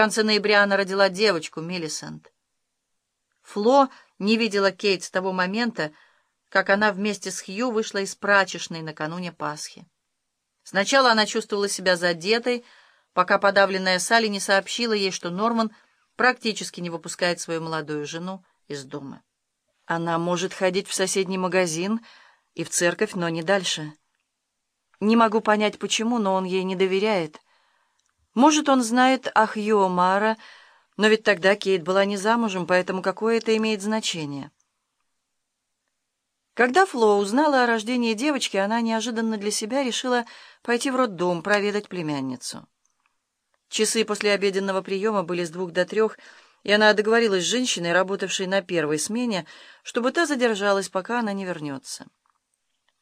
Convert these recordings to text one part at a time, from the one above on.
конце ноября она родила девочку, Миллисент. Фло не видела Кейт с того момента, как она вместе с Хью вышла из прачечной накануне Пасхи. Сначала она чувствовала себя задетой, пока подавленная Салли не сообщила ей, что Норман практически не выпускает свою молодую жену из дома. Она может ходить в соседний магазин и в церковь, но не дальше. Не могу понять, почему, но он ей не доверяет. Может, он знает о Хью Мара, но ведь тогда Кейт была не замужем, поэтому какое это имеет значение? Когда Фло узнала о рождении девочки, она неожиданно для себя решила пойти в роддом проведать племянницу. Часы после обеденного приема были с двух до трех, и она договорилась с женщиной, работавшей на первой смене, чтобы та задержалась, пока она не вернется.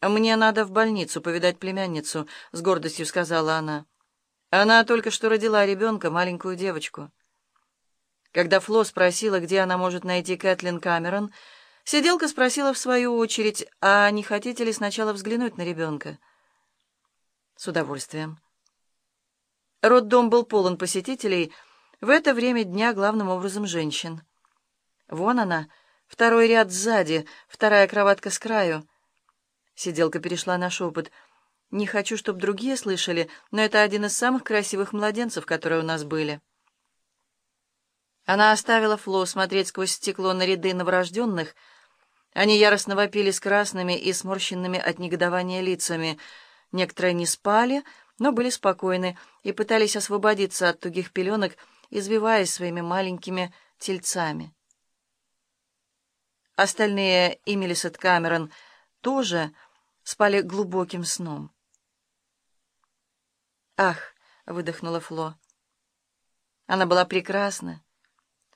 «Мне надо в больницу повидать племянницу», — с гордостью сказала она. Она только что родила ребенка, маленькую девочку. Когда Фло спросила, где она может найти Кэтлин Камерон, сиделка спросила в свою очередь, а не хотите ли сначала взглянуть на ребенка? С удовольствием. Роддом был полон посетителей, в это время дня главным образом женщин. Вон она, второй ряд сзади, вторая кроватка с краю. Сиделка перешла на шепот. «Не хочу, чтобы другие слышали, но это один из самых красивых младенцев, которые у нас были». Она оставила Фло смотреть сквозь стекло на ряды новорожденных. Они яростно вопили с красными и сморщенными от негодования лицами. Некоторые не спали, но были спокойны и пытались освободиться от тугих пеленок, извиваясь своими маленькими тельцами. Остальные, и Мелисет Камерон, тоже спали глубоким сном. «Ах!» — выдохнула Фло. Она была прекрасна,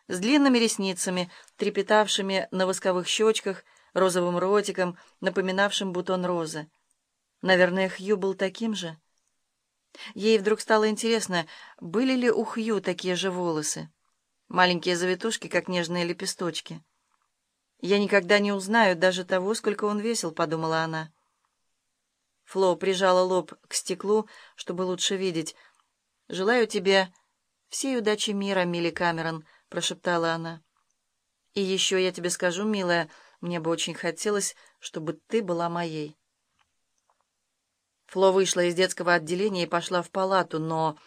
с длинными ресницами, трепетавшими на восковых щечках, розовым ротиком, напоминавшим бутон розы. Наверное, Хью был таким же. Ей вдруг стало интересно, были ли у Хью такие же волосы. Маленькие завитушки, как нежные лепесточки. «Я никогда не узнаю даже того, сколько он весил», — подумала она. Фло прижала лоб к стеклу, чтобы лучше видеть. «Желаю тебе всей удачи мира, Милли Камерон», — прошептала она. «И еще я тебе скажу, милая, мне бы очень хотелось, чтобы ты была моей». Фло вышла из детского отделения и пошла в палату, но,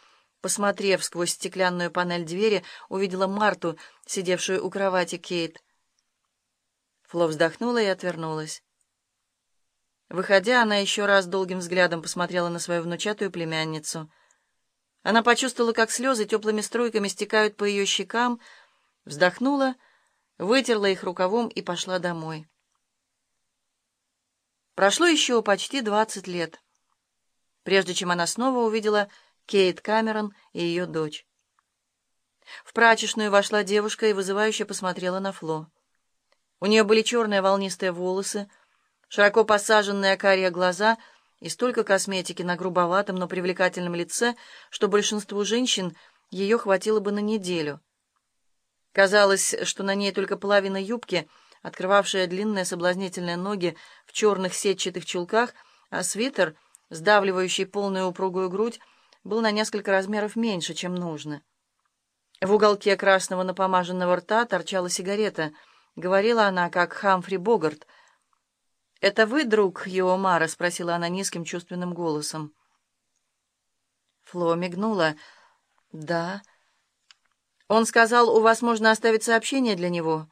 посмотрев сквозь стеклянную панель двери, увидела Марту, сидевшую у кровати Кейт. Фло вздохнула и отвернулась. Выходя, она еще раз долгим взглядом посмотрела на свою внучатую племянницу. Она почувствовала, как слезы теплыми струйками стекают по ее щекам, вздохнула, вытерла их рукавом и пошла домой. Прошло еще почти двадцать лет прежде чем она снова увидела Кейт Камерон и ее дочь. В прачечную вошла девушка и вызывающе посмотрела на Фло. У нее были черные волнистые волосы, широко посаженные карие глаза и столько косметики на грубоватом, но привлекательном лице, что большинству женщин ее хватило бы на неделю. Казалось, что на ней только половина юбки, открывавшая длинные соблазнительные ноги в черных сетчатых чулках, а свитер — сдавливающий полную упругую грудь, был на несколько размеров меньше, чем нужно. В уголке красного напомаженного рта торчала сигарета. Говорила она, как Хамфри Богарт. «Это вы, друг Йоомара?» — спросила она низким чувственным голосом. Фло мигнула. «Да». «Он сказал, у вас можно оставить сообщение для него».